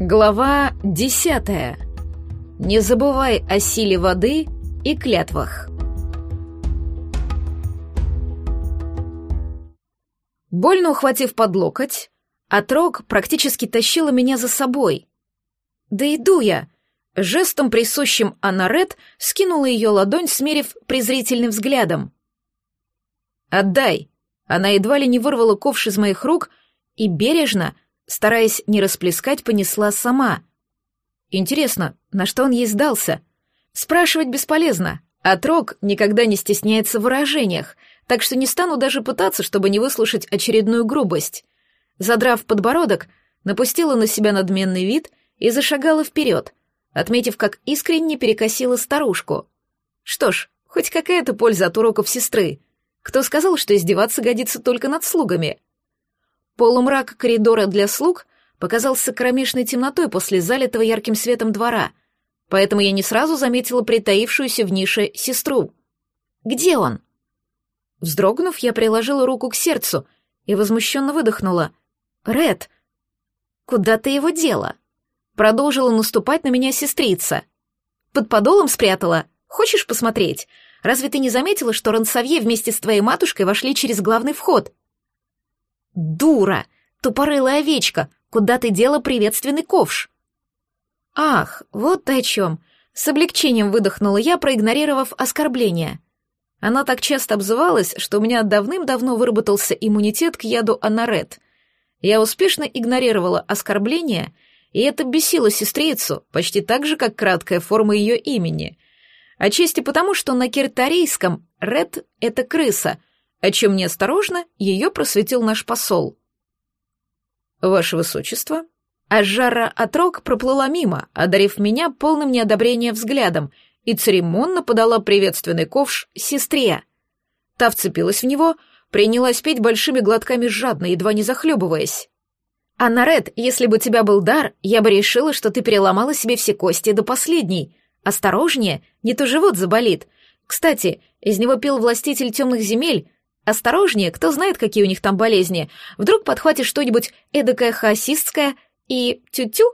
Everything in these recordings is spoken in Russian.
Глава десятая. Не забывай о силе воды и клятвах. Больно ухватив под локоть, отрок практически тащила меня за собой. «Да иду я!» Жестом, присущим Анарет, скинула ее ладонь, смерив презрительным взглядом. «Отдай!» Она едва ли не вырвала ковш из моих рук и бережно, стараясь не расплескать, понесла сама. Интересно, на что он ей сдался? Спрашивать бесполезно. Отрок никогда не стесняется в выражениях, так что не стану даже пытаться, чтобы не выслушать очередную грубость. Задрав подбородок, напустила на себя надменный вид и зашагала вперед, отметив, как искренне перекосила старушку. Что ж, хоть какая-то польза от уроков сестры. Кто сказал, что издеваться годится только над слугами? Полумрак коридора для слуг показался кромешной темнотой после залитого ярким светом двора, поэтому я не сразу заметила притаившуюся в нише сестру. «Где он?» Вздрогнув, я приложила руку к сердцу и возмущенно выдохнула. «Ред, куда ты его дела?» Продолжила наступать на меня сестрица. «Под подолом спрятала? Хочешь посмотреть? Разве ты не заметила, что Рансавье вместе с твоей матушкой вошли через главный вход?» «Дура! Тупорылая овечка! Куда ты дела приветственный ковш?» «Ах, вот ты о чем!» С облегчением выдохнула я, проигнорировав оскорбление. Она так часто обзывалась, что у меня давным-давно выработался иммунитет к яду анарет. Я успешно игнорировала оскорбления, и это бесило сестрицу, почти так же, как краткая форма ее имени. Отчасти потому, что на киртарийском «ред» — это крыса, о чем неосторожно ее просветил наш посол. «Ваше Высочество?» А жара отрок проплыла мимо, одарив меня полным неодобрения взглядом, и церемонно подала приветственный ковш сестре. Та вцепилась в него, принялась петь большими глотками жадно, едва не захлебываясь. «Анна Ред, если бы тебя был дар, я бы решила, что ты переломала себе все кости до последней. Осторожнее, не то живот заболит. Кстати, из него пил властитель темных земель, Осторожнее, кто знает, какие у них там болезни. Вдруг подхватишь что-нибудь эдакое хаосистское и тю-тю?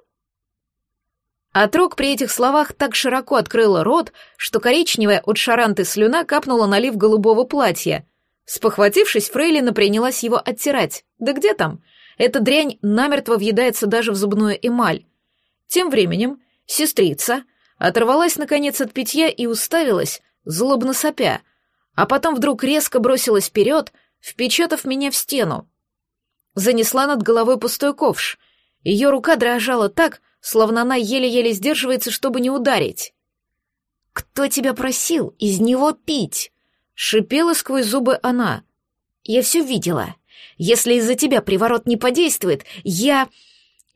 Отрок при этих словах так широко открыла рот, что коричневая от шаранты слюна капнула на лиф голубого платья. Спохватившись, Фрейлина принялась его оттирать. Да где там? Эта дрянь намертво въедается даже в зубную эмаль. Тем временем сестрица оторвалась наконец от питья и уставилась, злобно сопя — а потом вдруг резко бросилась вперед, впечатав меня в стену. Занесла над головой пустой ковш. Ее рука дрожала так, словно она еле-еле сдерживается, чтобы не ударить. «Кто тебя просил из него пить?» — шипела сквозь зубы она. «Я все видела. Если из-за тебя приворот не подействует, я...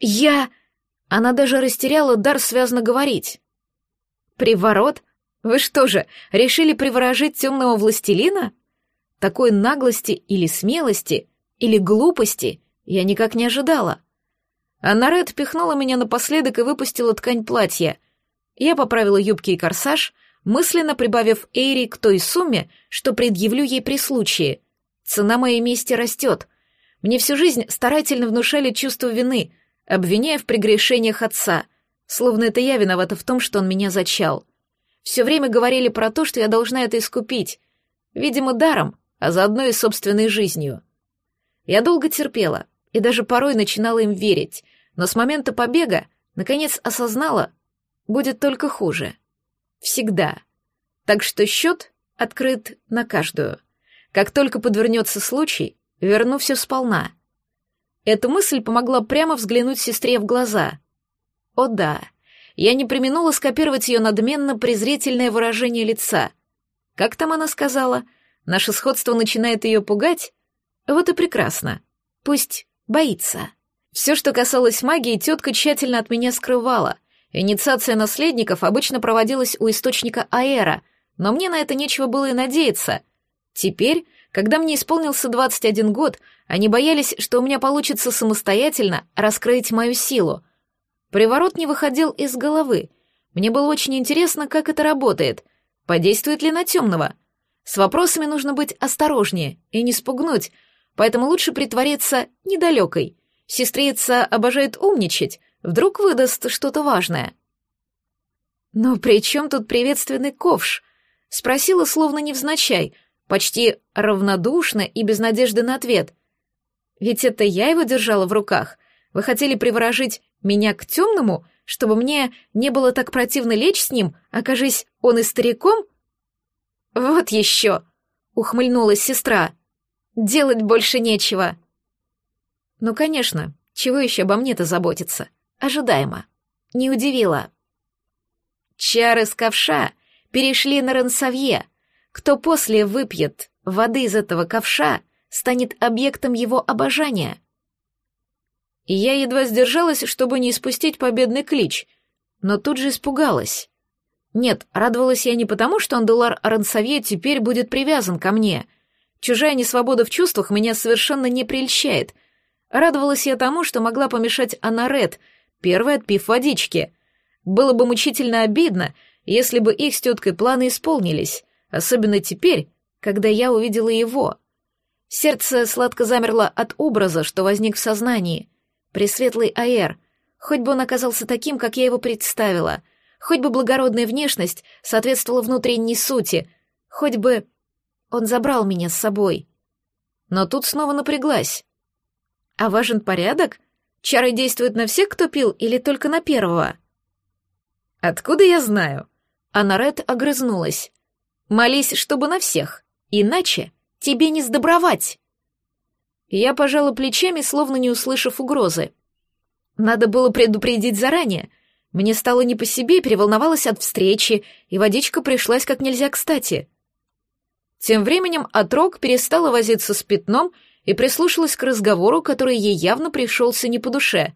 я...» Она даже растеряла дар связно говорить. «Приворот? Вы что же, решили приворожить темного властелина? Такой наглости или смелости, или глупости я никак не ожидала. Анна Ред пихнула меня напоследок и выпустила ткань платья. Я поправила юбки и корсаж, мысленно прибавив Эйри к той сумме, что предъявлю ей при случае. Цена моей мести растет. Мне всю жизнь старательно внушали чувство вины, обвиняя в прегрешениях отца, словно это я виновата в том, что он меня зачал. Все время говорили про то, что я должна это искупить. Видимо, даром, а заодно и собственной жизнью. Я долго терпела и даже порой начинала им верить, но с момента побега, наконец, осознала, будет только хуже. Всегда. Так что счет открыт на каждую. Как только подвернется случай, верну все сполна. Эта мысль помогла прямо взглянуть сестре в глаза. О да, я не применула скопировать ее надменно-презрительное выражение лица. Как там она сказала? Наше сходство начинает ее пугать? Вот и прекрасно. Пусть боится. Все, что касалось магии, тетка тщательно от меня скрывала. Инициация наследников обычно проводилась у источника Аэра, но мне на это нечего было и надеяться. Теперь, когда мне исполнился 21 год, они боялись, что у меня получится самостоятельно раскрыть мою силу — Приворот не выходил из головы. Мне было очень интересно, как это работает. Подействует ли на темного? С вопросами нужно быть осторожнее и не спугнуть, поэтому лучше притвориться недалекой. Сестрица обожает умничать, Вдруг выдаст что-то важное. «Но при чем тут приветственный ковш?» — спросила словно невзначай, почти равнодушно и без надежды на ответ. «Ведь это я его держала в руках. Вы хотели приворожить меня к темному, чтобы мне не было так противно лечь с ним, окажись он и стариком?» «Вот еще!» — ухмыльнулась сестра. «Делать больше нечего». «Ну, конечно, чего еще обо мне-то заботиться? Ожидаемо. Не удивило». Чары с ковша перешли на Рансавье. Кто после выпьет воды из этого ковша, станет объектом его обожания. И я едва сдержалась, чтобы не испустить победный клич, но тут же испугалась. Нет, радовалась я не потому, что Андулар Рансавье теперь будет привязан ко мне. Чужая несвобода в чувствах меня совершенно не прельщает. Радовалась я тому, что могла помешать Анарет, первой отпив водички. Было бы мучительно обидно, если бы их с теткой планы исполнились, особенно теперь, когда я увидела его. Сердце сладко замерло от образа, что возник в сознании. Пресветлый Аэр, хоть бы он оказался таким, как я его представила, хоть бы благородная внешность соответствовала внутренней сути, хоть бы он забрал меня с собой. Но тут снова напряглась. А важен порядок? Чары действуют на всех, кто пил, или только на первого? «Откуда я знаю?» Анарет огрызнулась. «Молись, чтобы на всех, иначе тебе не сдобровать!» Я пожала плечами, словно не услышав угрозы. Надо было предупредить заранее. Мне стало не по себе, переволновалась от встречи, и водичка пришлась как нельзя кстати. Тем временем отрок перестала возиться с пятном и прислушалась к разговору, который ей явно пришелся не по душе.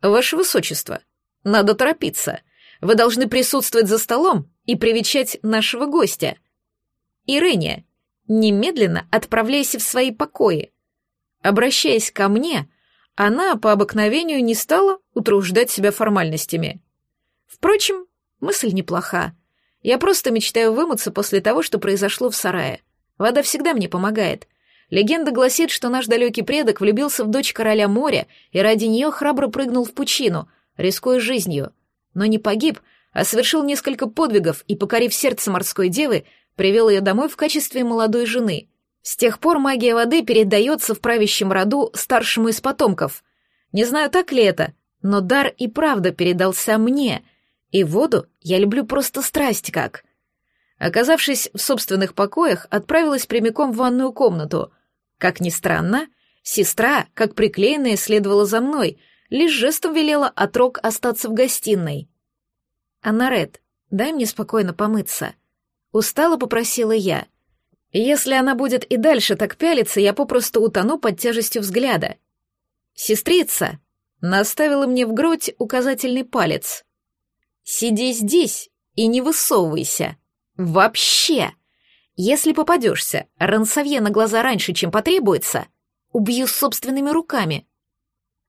«Ваше Высочество, надо торопиться. Вы должны присутствовать за столом и привечать нашего гостя. Ирэния, немедленно отправляйся в свои покои. Обращаясь ко мне, она по обыкновению не стала утруждать себя формальностями. Впрочем, мысль неплоха. Я просто мечтаю вымыться после того, что произошло в сарае. Вода всегда мне помогает. Легенда гласит, что наш далекий предок влюбился в дочь короля моря и ради нее храбро прыгнул в пучину, рискуя жизнью но не погиб, а совершил несколько подвигов и, покорив сердце морской девы, привел ее домой в качестве молодой жены. С тех пор магия воды передается в правящем роду старшему из потомков. Не знаю, так ли это, но дар и правда передался мне, и воду я люблю просто страсть как. Оказавшись в собственных покоях, отправилась прямиком в ванную комнату. Как ни странно, сестра, как приклеенная, следовала за мной, лишь жестом велела отрок остаться в гостиной. «Анарет, дай мне спокойно помыться». Устало попросила я. Если она будет и дальше так пялиться, я попросту утону под тяжестью взгляда. Сестрица наставила мне в грудь указательный палец. «Сиди здесь и не высовывайся. Вообще! Если попадешься Рансавье на глаза раньше, чем потребуется, убью собственными руками.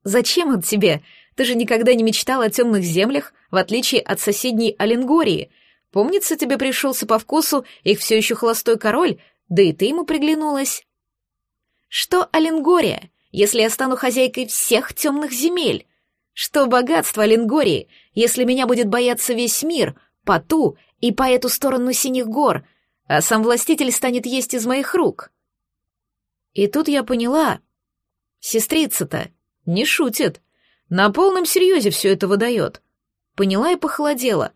Зачем он тебе? Ты же никогда не мечтал о темных землях, в отличие от соседней Оленгории. Помнится, тебе пришелся по вкусу их все еще холостой король, да и ты ему приглянулась. Что Оленгория, если я стану хозяйкой всех темных земель? Что богатство Оленгории, если меня будет бояться весь мир, по ту и по эту сторону синих гор, а сам властитель станет есть из моих рук? И тут я поняла, сестрица-то не шутит. На полном серьезе все это выдает. Поняла и похолодела.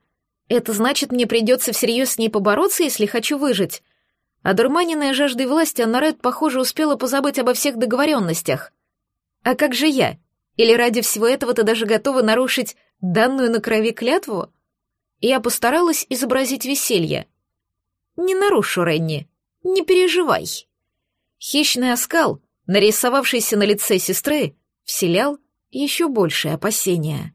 Это значит, мне придется всерьез с ней побороться, если хочу выжить. А дурманенная жаждой власти Аннарет, похоже, успела позабыть обо всех договоренностях. А как же я? Или ради всего этого ты даже готова нарушить данную на крови клятву? Я постаралась изобразить веселье. Не нарушу, Ренни, не переживай. Хищный оскал, нарисовавшийся на лице сестры, вселял еще большее опасение.